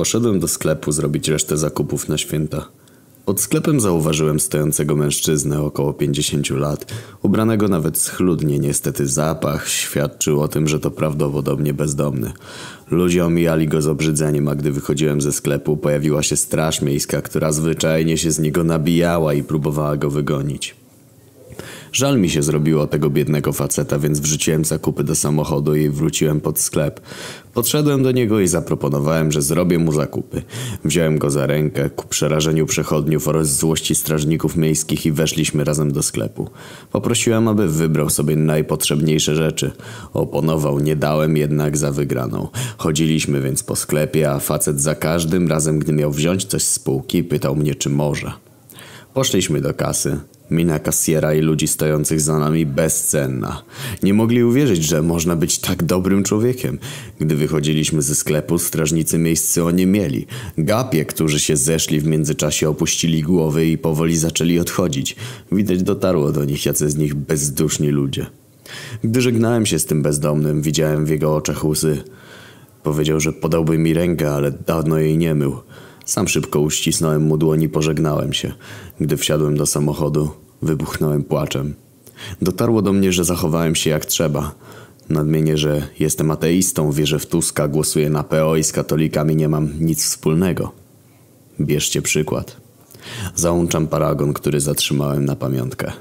Poszedłem do sklepu zrobić resztę zakupów na święta. Pod sklepem zauważyłem stojącego mężczyznę około 50 lat, ubranego nawet schludnie. Niestety zapach świadczył o tym, że to prawdopodobnie bezdomny. Ludzie omijali go z obrzydzeniem, a gdy wychodziłem ze sklepu, pojawiła się straż miejska, która zwyczajnie się z niego nabijała i próbowała go wygonić. Żal mi się zrobiło tego biednego faceta, więc wrzuciłem zakupy do samochodu i wróciłem pod sklep. Podszedłem do niego i zaproponowałem, że zrobię mu zakupy. Wziąłem go za rękę ku przerażeniu przechodniów oraz złości strażników miejskich i weszliśmy razem do sklepu. Poprosiłem, aby wybrał sobie najpotrzebniejsze rzeczy. Oponował, nie dałem jednak za wygraną. Chodziliśmy więc po sklepie, a facet za każdym razem, gdy miał wziąć coś z półki, pytał mnie, czy może. Poszliśmy do kasy. Mina kasjera i ludzi stojących za nami bezcenna. Nie mogli uwierzyć, że można być tak dobrym człowiekiem. Gdy wychodziliśmy ze sklepu, strażnicy miejscy oniemieli. Gapie, którzy się zeszli w międzyczasie, opuścili głowy i powoli zaczęli odchodzić. Widać dotarło do nich, jacy z nich bezduszni ludzie. Gdy żegnałem się z tym bezdomnym, widziałem w jego oczach łzy. Powiedział, że podałby mi rękę, ale dawno jej nie mył. Sam szybko uścisnąłem mu dłoń i pożegnałem się. Gdy wsiadłem do samochodu, wybuchnąłem płaczem. Dotarło do mnie, że zachowałem się jak trzeba. Nadmienię, że jestem ateistą, wierzę w Tuska, głosuję na PO i z katolikami nie mam nic wspólnego. Bierzcie przykład. Załączam paragon, który zatrzymałem na pamiątkę.